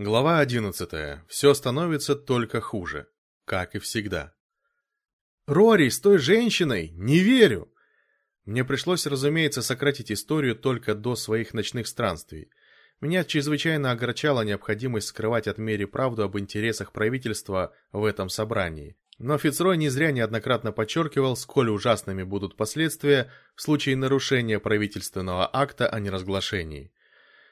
Глава 11. Все становится только хуже. Как и всегда. «Рори, с той женщиной! Не верю!» Мне пришлось, разумеется, сократить историю только до своих ночных странствий. Меня чрезвычайно огорчала необходимость скрывать от Мери правду об интересах правительства в этом собрании. Но Фицрой не зря неоднократно подчеркивал, сколь ужасными будут последствия в случае нарушения правительственного акта о неразглашении.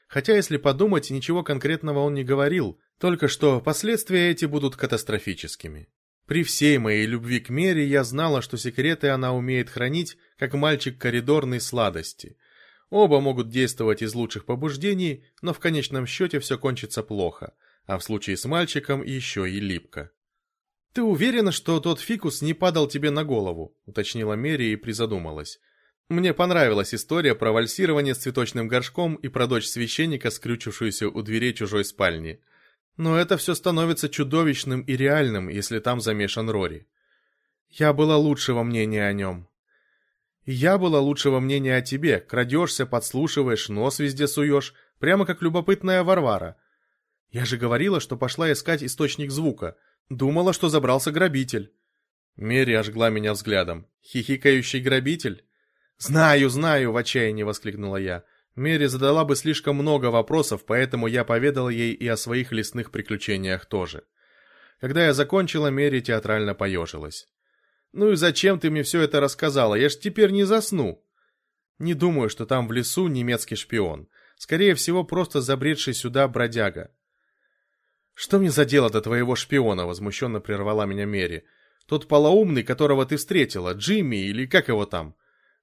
Хотя, если подумать, ничего конкретного он не говорил, только что последствия эти будут катастрофическими. При всей моей любви к Мере я знала, что секреты она умеет хранить, как мальчик коридорной сладости. Оба могут действовать из лучших побуждений, но в конечном счете все кончится плохо, а в случае с мальчиком еще и липко. «Ты уверена, что тот фикус не падал тебе на голову?» — уточнила Мери и призадумалась. Мне понравилась история про вальсирование с цветочным горшком и про дочь священника, скрючившуюся у дверей чужой спальни. Но это все становится чудовищным и реальным, если там замешан Рори. Я была лучшего мнения о нем. Я была лучшего мнения о тебе. Крадешься, подслушиваешь, нос везде суешь, прямо как любопытная Варвара. Я же говорила, что пошла искать источник звука. Думала, что забрался грабитель. Мери ожгла меня взглядом. Хихикающий грабитель? «Знаю, знаю!» — в отчаянии воскликнула я. Мери задала бы слишком много вопросов, поэтому я поведала ей и о своих лесных приключениях тоже. Когда я закончила, Мери театрально поежилась. «Ну и зачем ты мне все это рассказала? Я ж теперь не засну!» «Не думаю, что там в лесу немецкий шпион. Скорее всего, просто забредший сюда бродяга». «Что мне за дело до твоего шпиона?» — возмущенно прервала меня Мери. «Тот полоумный, которого ты встретила, Джимми или как его там?»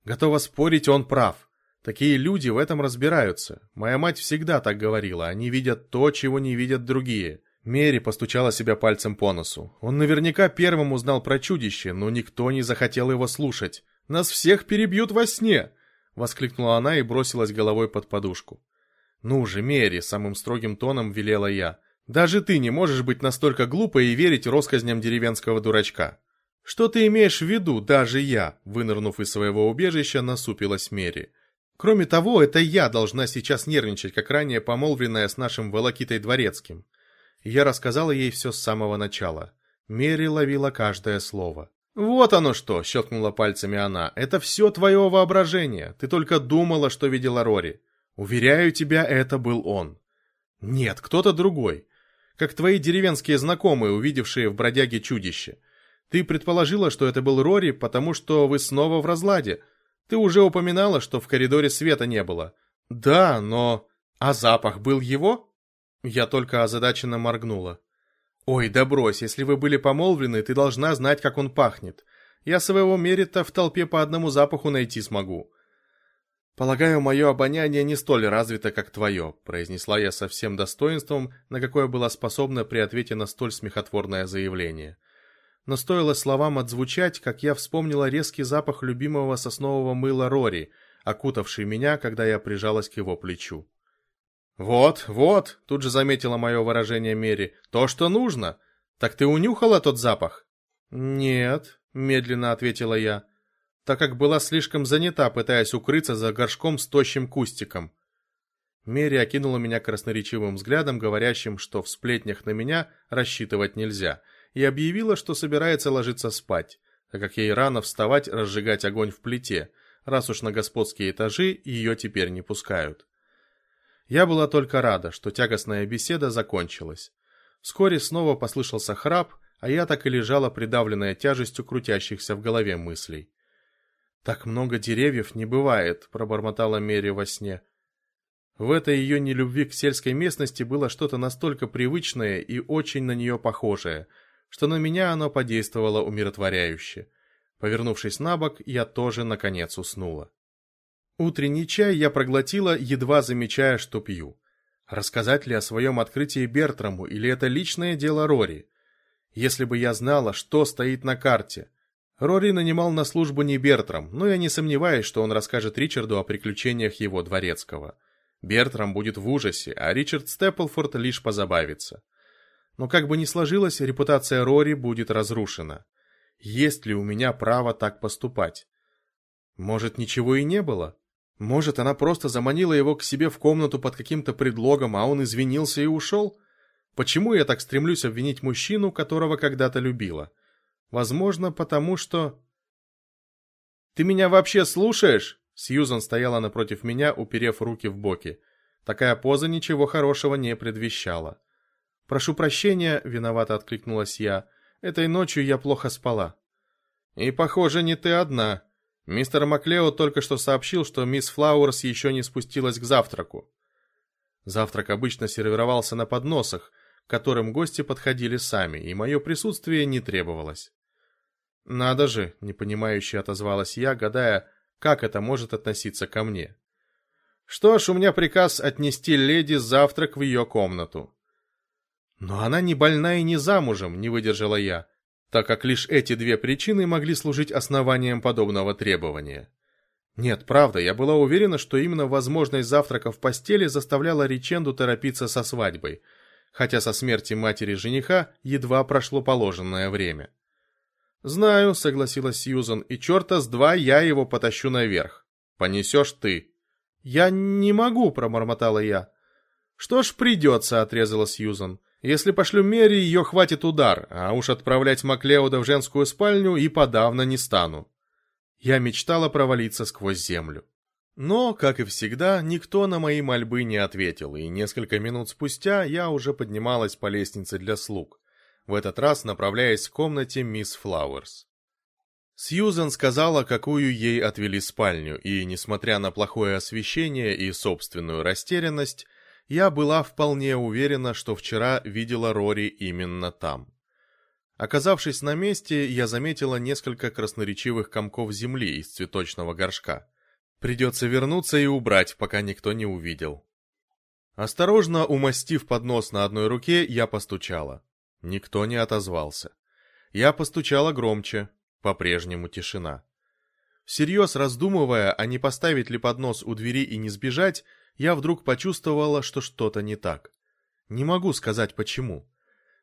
Готова спорить, он прав. Такие люди в этом разбираются. Моя мать всегда так говорила. Они видят то, чего не видят другие. Мери постучала себя пальцем по носу. Он наверняка первым узнал про чудище, но никто не захотел его слушать. «Нас всех перебьют во сне!» — воскликнула она и бросилась головой под подушку. «Ну же, Мери!» — самым строгим тоном велела я. «Даже ты не можешь быть настолько глупой и верить россказням деревенского дурачка. «Что ты имеешь в виду, даже я?» Вынырнув из своего убежища, насупилась Мери. «Кроме того, это я должна сейчас нервничать, как ранее помолвленная с нашим Волокитой Дворецким». Я рассказала ей все с самого начала. Мери ловила каждое слово. «Вот оно что!» — щелкнула пальцами она. «Это все твое воображение. Ты только думала, что видела Рори. Уверяю тебя, это был он». «Нет, кто-то другой. Как твои деревенские знакомые, увидевшие в бродяге чудище. Ты предположила, что это был Рори, потому что вы снова в разладе. Ты уже упоминала, что в коридоре света не было. Да, но... А запах был его? Я только озадаченно моргнула. Ой, да брось, если вы были помолвлены, ты должна знать, как он пахнет. Я своего мерита в толпе по одному запаху найти смогу. «Полагаю, мое обоняние не столь развито, как твое», произнесла я со всем достоинством, на какое была способна при ответе на столь смехотворное заявление но стоило словам отзвучать, как я вспомнила резкий запах любимого соснового мыла Рори, окутавший меня, когда я прижалась к его плечу. «Вот, вот», — тут же заметила мое выражение Мери, — «то, что нужно. Так ты унюхала тот запах?» «Нет», — медленно ответила я, так как была слишком занята, пытаясь укрыться за горшком с тощим кустиком. Мери окинула меня красноречивым взглядом, говорящим, что в сплетнях на меня рассчитывать нельзя — и объявила, что собирается ложиться спать, так как ей рано вставать разжигать огонь в плите, раз уж на господские этажи ее теперь не пускают. Я была только рада, что тягостная беседа закончилась. Вскоре снова послышался храп, а я так и лежала придавленная тяжестью крутящихся в голове мыслей. «Так много деревьев не бывает», — пробормотала Мери во сне. В этой ее нелюбви к сельской местности было что-то настолько привычное и очень на нее похожее — что на меня оно подействовало умиротворяюще. Повернувшись на бок, я тоже, наконец, уснула. Утренний чай я проглотила, едва замечая, что пью. Рассказать ли о своем открытии Бертраму, или это личное дело Рори? Если бы я знала, что стоит на карте. Рори нанимал на службу не Бертрам, но я не сомневаюсь, что он расскажет Ричарду о приключениях его дворецкого. Бертрам будет в ужасе, а Ричард Степлфорд лишь позабавится. Но как бы ни сложилось, репутация Рори будет разрушена. Есть ли у меня право так поступать? Может, ничего и не было? Может, она просто заманила его к себе в комнату под каким-то предлогом, а он извинился и ушел? Почему я так стремлюсь обвинить мужчину, которого когда-то любила? Возможно, потому что... «Ты меня вообще слушаешь?» Сьюзан стояла напротив меня, уперев руки в боки. Такая поза ничего хорошего не предвещала. «Прошу прощения», — виновато откликнулась я. «Этой ночью я плохо спала». «И, похоже, не ты одна. Мистер Маклео только что сообщил, что мисс Флауэрс еще не спустилась к завтраку». Завтрак обычно сервировался на подносах, к которым гости подходили сами, и мое присутствие не требовалось. «Надо же», — непонимающе отозвалась я, гадая, как это может относиться ко мне. «Что ж, у меня приказ отнести леди завтрак в ее комнату». «Но она не больна и не замужем», — не выдержала я, так как лишь эти две причины могли служить основанием подобного требования. Нет, правда, я была уверена, что именно возможность завтрака в постели заставляла Риченду торопиться со свадьбой, хотя со смерти матери жениха едва прошло положенное время. «Знаю», — согласилась Сьюзан, — «и черта с два я его потащу наверх. Понесешь ты». «Я не могу», — промормотала я. «Что ж, придется», — отрезала Сьюзан. «Если пошлю Мерри, ее хватит удар, а уж отправлять Маклеода в женскую спальню и подавно не стану». Я мечтала провалиться сквозь землю. Но, как и всегда, никто на мои мольбы не ответил, и несколько минут спустя я уже поднималась по лестнице для слуг в этот раз направляясь к комнате мисс Флауэрс. Сьюзен сказала, какую ей отвели спальню, и, несмотря на плохое освещение и собственную растерянность, я была вполне уверена, что вчера видела Рори именно там. Оказавшись на месте, я заметила несколько красноречивых комков земли из цветочного горшка. Придется вернуться и убрать, пока никто не увидел. Осторожно умастив поднос на одной руке, я постучала. Никто не отозвался. Я постучала громче. По-прежнему тишина. Всерьез раздумывая, а не поставить ли поднос у двери и не сбежать, я вдруг почувствовала, что что-то не так. Не могу сказать почему.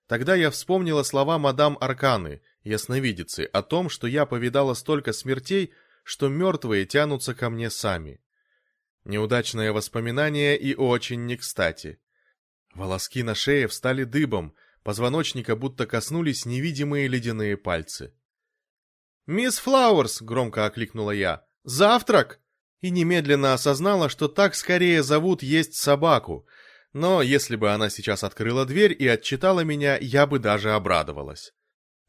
Тогда я вспомнила слова мадам Арканы, ясновидицы, о том, что я повидала столько смертей, что мертвые тянутся ко мне сами. Неудачное воспоминание и очень не кстати. Волоски на шее встали дыбом, Позвоночника будто коснулись невидимые ледяные пальцы. «Мисс Флауэрс!» — громко окликнула я. «Завтрак!» И немедленно осознала, что так скорее зовут есть собаку. Но если бы она сейчас открыла дверь и отчитала меня, я бы даже обрадовалась.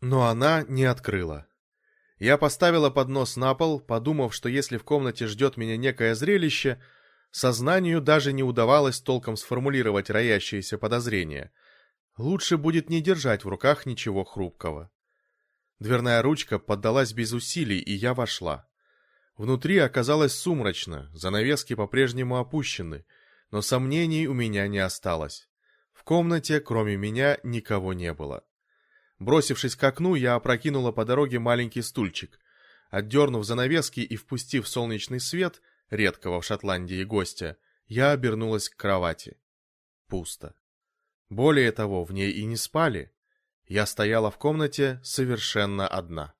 Но она не открыла. Я поставила поднос на пол, подумав, что если в комнате ждет меня некое зрелище, сознанию даже не удавалось толком сформулировать роящиеся подозрения. Лучше будет не держать в руках ничего хрупкого. Дверная ручка поддалась без усилий, и я вошла. Внутри оказалось сумрачно, занавески по-прежнему опущены, но сомнений у меня не осталось. В комнате, кроме меня, никого не было. Бросившись к окну, я опрокинула по дороге маленький стульчик. Отдернув занавески и впустив солнечный свет, редкого в Шотландии гостя, я обернулась к кровати. Пусто. Более того, в ней и не спали. Я стояла в комнате совершенно одна.